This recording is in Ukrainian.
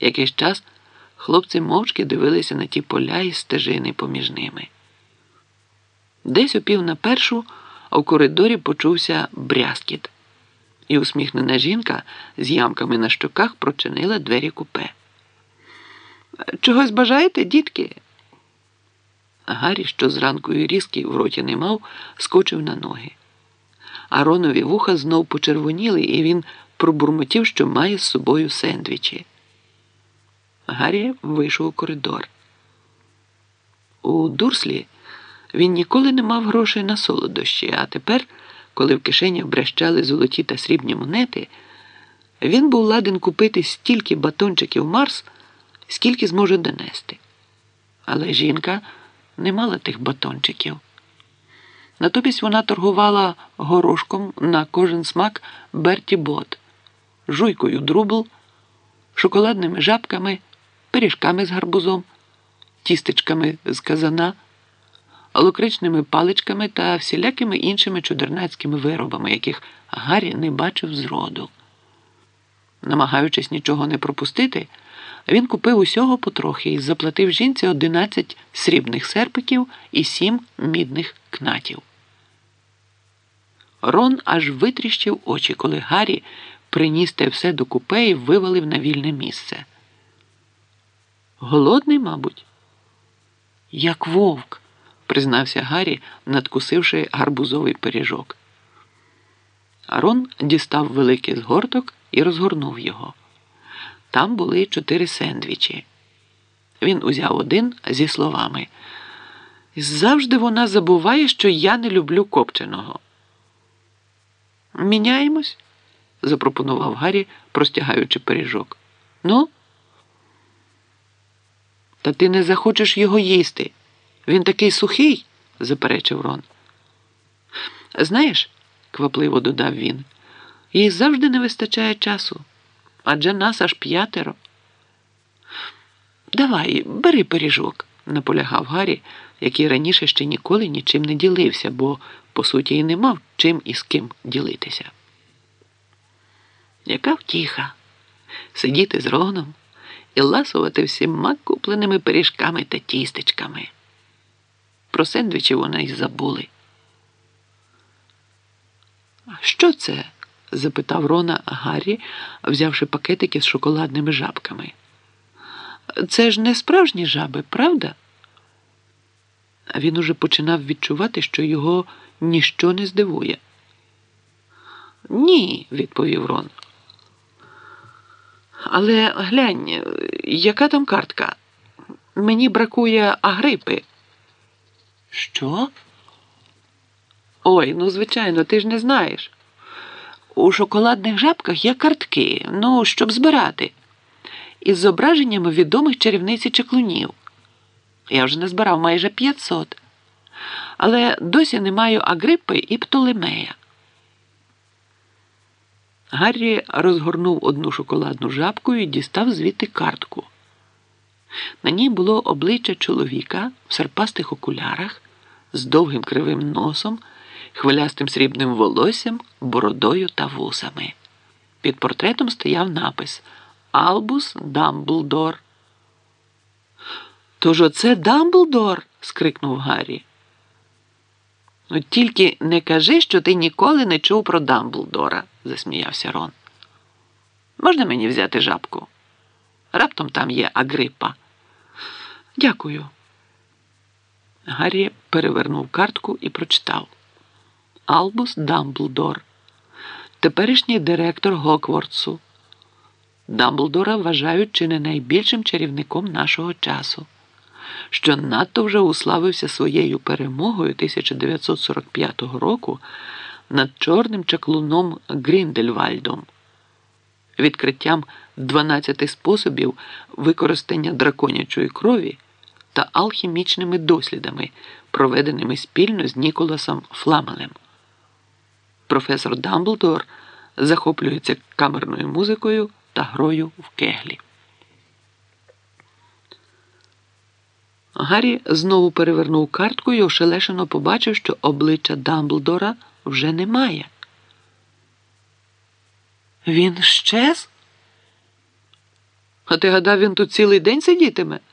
Якийсь час хлопці мовчки дивилися на ті поля і стежини поміж ними. Десь у пів на першу в коридорі почувся брязкіт, і усміхнена жінка з ямками на щоках прочинила двері купе. Чогось бажаєте, дітки? Гаррі, що зранку різки в роті не мав, скочив на ноги. Аронові вуха знов почервоніли, і він пробурмотів, що має з собою сендвічі. Гаррі вийшов у коридор. У Дурслі він ніколи не мав грошей на солодощі, а тепер, коли в кишенях брещали золоті та срібні монети, він був ладен купити стільки батончиків Марс, скільки зможе донести. Але жінка не мала тих батончиків. Натомість вона торгувала горошком на кожен смак Берті Бот, жуйкою друбл, шоколадними жабками, пиріжками з гарбузом, тістечками з казана, лукричними паличками та всілякими іншими чудернацькими виробами, яких Гаррі не бачив зроду. Намагаючись нічого не пропустити, він купив усього потрохи і заплатив жінці 11 срібних серпиків і 7 мідних кнатів. Рон аж витріщив очі, коли Гаррі приніс те все до купе і вивалив на вільне місце. Голодний, мабуть, як вовк, признався Гаррі, надкусивши гарбузовий пиріжок. Рон дістав великий згорток і розгорнув його. Там були чотири сендвічі. Він узяв один зі словами. Завжди вона забуває, що я не люблю копченого. Міняємось? запропонував Гаррі, простягаючи пиріжок. Ну? Та ти не захочеш його їсти. Він такий сухий, заперечив Рон. Знаєш, квапливо додав він, їй завжди не вистачає часу, адже нас аж п'ятеро. Давай, бери пиріжок, наполягав Гаррі, який раніше ще ніколи нічим не ділився, бо, по суті, і не мав чим і з ким ділитися. Яка втіха сидіти з Роном і ласувати всіма купленими пиріжками та тістечками. Про сендвічі вони й забули. Що це? запитав Рона Гаррі, взявши пакетики з шоколадними жабками. Це ж не справжні жаби, правда? Він уже починав відчувати, що його ніщо не здивує. Ні, відповів Рон. Але глянь, яка там картка? Мені бракує агрипи. Що? Ой, ну звичайно, ти ж не знаєш. У шоколадних жабках є картки, ну, щоб збирати, із зображеннями відомих чарівниць і чеклунів. Я вже не збирав майже 500. Але досі не маю Агрипи і Птолемея. Гаррі розгорнув одну шоколадну жабку і дістав звідти картку. На ній було обличчя чоловіка в серпастих окулярах з довгим кривим носом, хвилястим срібним волоссям, бородою та вусами. Під портретом стояв напис Албус Дамблдор. Тож оце Дамблдор. скрикнув Гаррі. Ну, тільки не кажи, що ти ніколи не чув про Дамблдора, засміявся Рон. Можна мені взяти жабку? Раптом там є Агрипа. Дякую. Гаррі перевернув картку і прочитав Албус Дамблдор, теперішній директор Гоквордсу. Дамблдора вважають чи не найбільшим чарівником нашого часу що надто вже уславився своєю перемогою 1945 року над чорним чаклуном Гріндельвальдом, відкриттям 12 способів використання драконячої крові та алхімічними дослідами, проведеними спільно з Ніколасом Фламелем. Професор Дамблдор захоплюється камерною музикою та грою в кеглі. Гаррі знову перевернув картку і ошелешено побачив, що обличчя Дамблдора вже немає. Він щез? А ти гадав, він тут цілий день сидітиме?